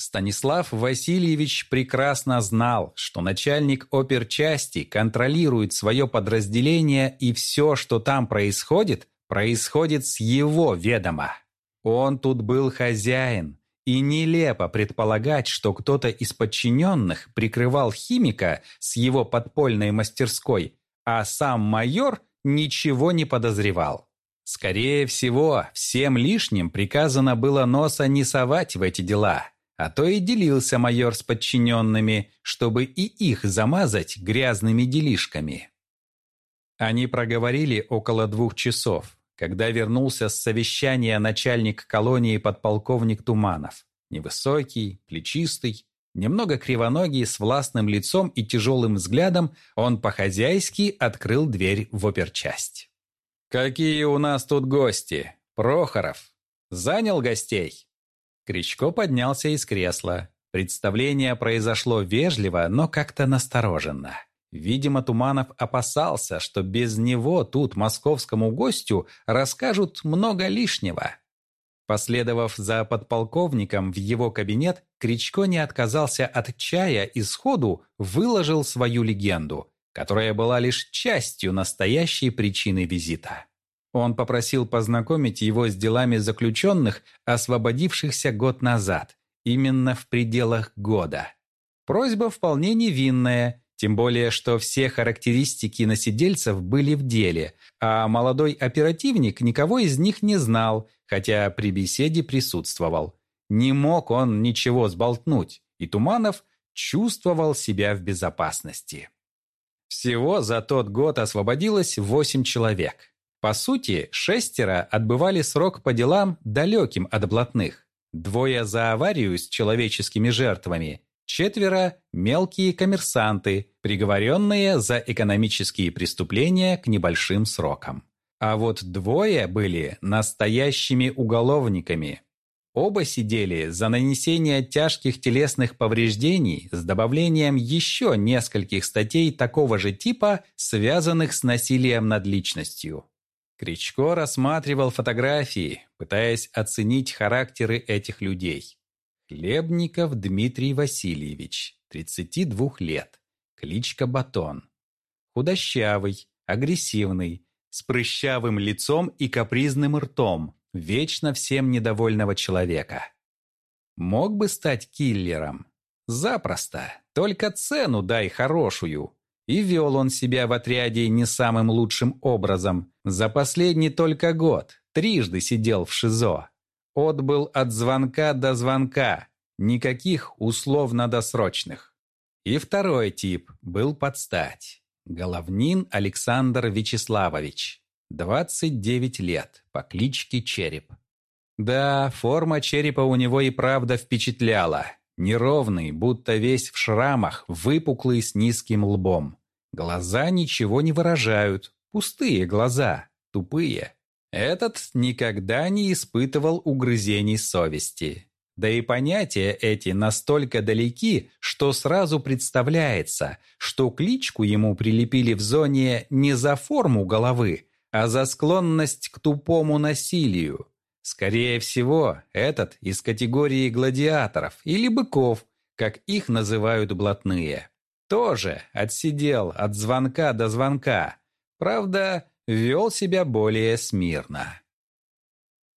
Станислав Васильевич прекрасно знал, что начальник оперчасти контролирует свое подразделение и все, что там происходит, происходит с его ведома. Он тут был хозяин, и нелепо предполагать, что кто-то из подчиненных прикрывал химика с его подпольной мастерской а сам майор ничего не подозревал. Скорее всего, всем лишним приказано было носа не совать в эти дела, а то и делился майор с подчиненными, чтобы и их замазать грязными делишками. Они проговорили около двух часов, когда вернулся с совещания начальник колонии подполковник Туманов. Невысокий, плечистый, Немного кривоногий, с властным лицом и тяжелым взглядом, он по-хозяйски открыл дверь в оперчасть. «Какие у нас тут гости? Прохоров. Занял гостей?» Кричко поднялся из кресла. Представление произошло вежливо, но как-то настороженно. Видимо, Туманов опасался, что без него тут московскому гостю расскажут много лишнего. Последовав за подполковником в его кабинет, Кричко не отказался от чая и сходу выложил свою легенду, которая была лишь частью настоящей причины визита. Он попросил познакомить его с делами заключенных, освободившихся год назад, именно в пределах года. Просьба вполне невинная, тем более, что все характеристики насидельцев были в деле, а молодой оперативник никого из них не знал, хотя при беседе присутствовал. Не мог он ничего сболтнуть, и Туманов чувствовал себя в безопасности. Всего за тот год освободилось восемь человек. По сути, шестеро отбывали срок по делам, далеким от блатных. Двое за аварию с человеческими жертвами Четверо – мелкие коммерсанты, приговоренные за экономические преступления к небольшим срокам. А вот двое были настоящими уголовниками. Оба сидели за нанесение тяжких телесных повреждений с добавлением еще нескольких статей такого же типа, связанных с насилием над личностью. Кричко рассматривал фотографии, пытаясь оценить характеры этих людей. Хлебников Дмитрий Васильевич, 32 лет, кличка Батон. Худощавый, агрессивный, с прыщавым лицом и капризным ртом, вечно всем недовольного человека. Мог бы стать киллером? Запросто, только цену дай хорошую. И вел он себя в отряде не самым лучшим образом. За последний только год трижды сидел в ШИЗО. Отбыл от звонка до звонка, никаких условно-досрочных. И второй тип был под стать. Головнин Александр Вячеславович, 29 лет, по кличке Череп. Да, форма черепа у него и правда впечатляла. Неровный, будто весь в шрамах, выпуклый с низким лбом. Глаза ничего не выражают, пустые глаза, тупые. Этот никогда не испытывал угрызений совести. Да и понятия эти настолько далеки, что сразу представляется, что кличку ему прилепили в зоне не за форму головы, а за склонность к тупому насилию. Скорее всего, этот из категории гладиаторов или быков, как их называют блатные. Тоже отсидел от звонка до звонка, Правда, вел себя более смирно.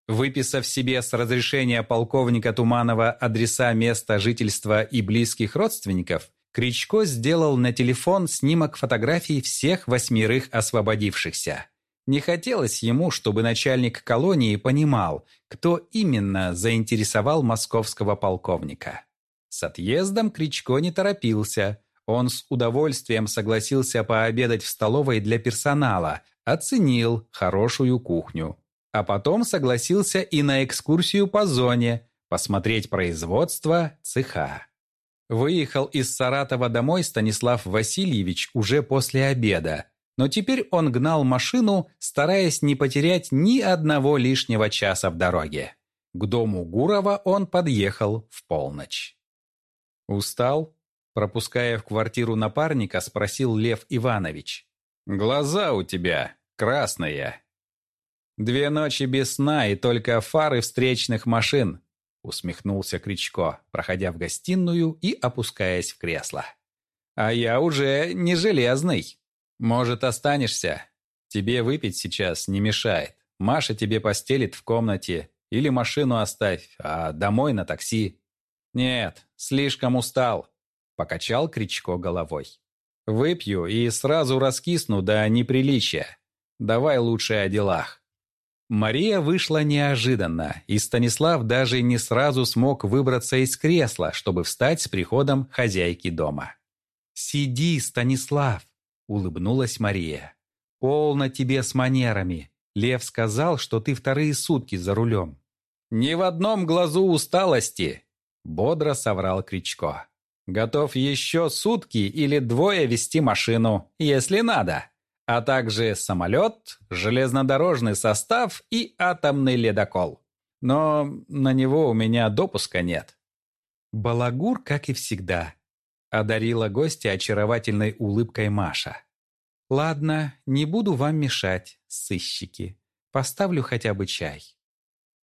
Выписав себе с разрешения полковника Туманова адреса места жительства и близких родственников, Кричко сделал на телефон снимок фотографий всех восьмерых освободившихся. Не хотелось ему, чтобы начальник колонии понимал, кто именно заинтересовал московского полковника. С отъездом Кричко не торопился. Он с удовольствием согласился пообедать в столовой для персонала, оценил хорошую кухню. А потом согласился и на экскурсию по зоне, посмотреть производство цеха. Выехал из Саратова домой Станислав Васильевич уже после обеда, но теперь он гнал машину, стараясь не потерять ни одного лишнего часа в дороге. К дому Гурова он подъехал в полночь. «Устал?» Пропуская в квартиру напарника, спросил Лев Иванович. «Глаза у тебя красные», «Две ночи без сна и только фары встречных машин», усмехнулся Кричко, проходя в гостиную и опускаясь в кресло. «А я уже не железный. Может, останешься? Тебе выпить сейчас не мешает. Маша тебе постелит в комнате или машину оставь, а домой на такси». «Нет, слишком устал», — покачал Кричко головой. «Выпью и сразу раскисну до неприличия. Давай лучше о делах». Мария вышла неожиданно, и Станислав даже не сразу смог выбраться из кресла, чтобы встать с приходом хозяйки дома. «Сиди, Станислав!» — улыбнулась Мария. «Полно тебе с манерами. Лев сказал, что ты вторые сутки за рулем». «Ни в одном глазу усталости!» — бодро соврал Кричко. «Готов еще сутки или двое вести машину, если надо» а также самолет, железнодорожный состав и атомный ледокол. Но на него у меня допуска нет. Балагур, как и всегда, одарила гостя очаровательной улыбкой Маша. «Ладно, не буду вам мешать, сыщики. Поставлю хотя бы чай».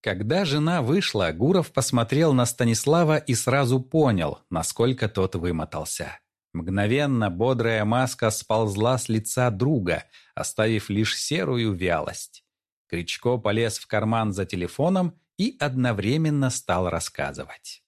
Когда жена вышла, Гуров посмотрел на Станислава и сразу понял, насколько тот вымотался. Мгновенно бодрая маска сползла с лица друга, оставив лишь серую вялость. Кричко полез в карман за телефоном и одновременно стал рассказывать.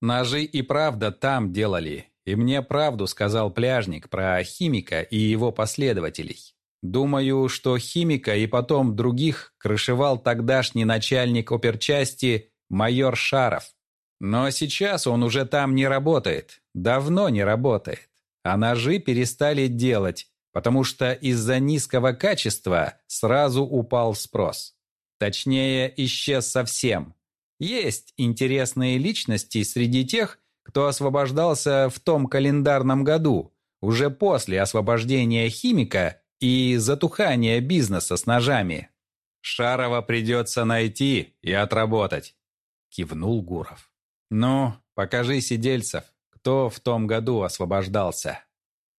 «Ножи и правда там делали, и мне правду сказал пляжник про химика и его последователей. Думаю, что химика и потом других крышевал тогдашний начальник оперчасти майор Шаров. Но сейчас он уже там не работает, давно не работает. А ножи перестали делать, потому что из-за низкого качества сразу упал спрос. Точнее, исчез совсем. Есть интересные личности среди тех, кто освобождался в том календарном году, уже после освобождения химика и затухания бизнеса с ножами. «Шарова придется найти и отработать», — кивнул Гуров. «Ну, покажи сидельцев, кто в том году освобождался».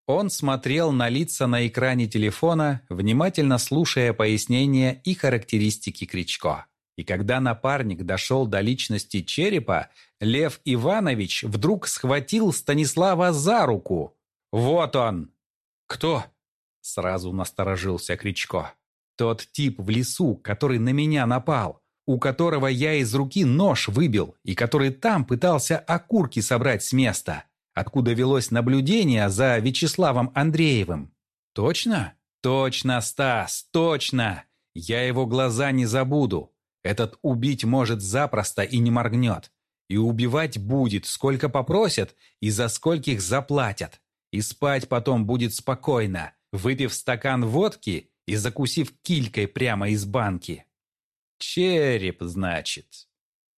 Он смотрел на лица на экране телефона, внимательно слушая пояснения и характеристики Кричко. И когда напарник дошел до личности черепа, Лев Иванович вдруг схватил Станислава за руку. «Вот он!» «Кто?» — сразу насторожился Кричко. «Тот тип в лесу, который на меня напал у которого я из руки нож выбил и который там пытался окурки собрать с места, откуда велось наблюдение за Вячеславом Андреевым. Точно? Точно, Стас, точно! Я его глаза не забуду. Этот убить может запросто и не моргнет. И убивать будет, сколько попросят и за скольких заплатят. И спать потом будет спокойно, выпив стакан водки и закусив килькой прямо из банки. «Череп, значит».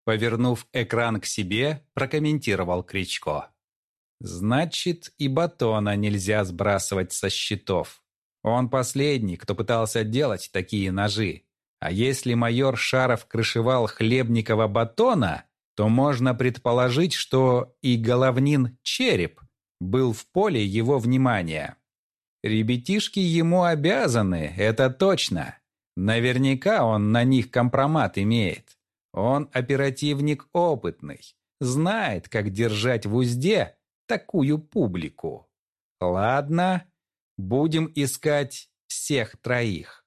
Повернув экран к себе, прокомментировал Кричко. «Значит, и батона нельзя сбрасывать со счетов. Он последний, кто пытался делать такие ножи. А если майор Шаров крышевал хлебникова батона, то можно предположить, что и головнин череп был в поле его внимания. Ребятишки ему обязаны, это точно. Наверняка он на них компромат имеет. Он оперативник опытный, знает, как держать в узде такую публику. Ладно, будем искать всех троих.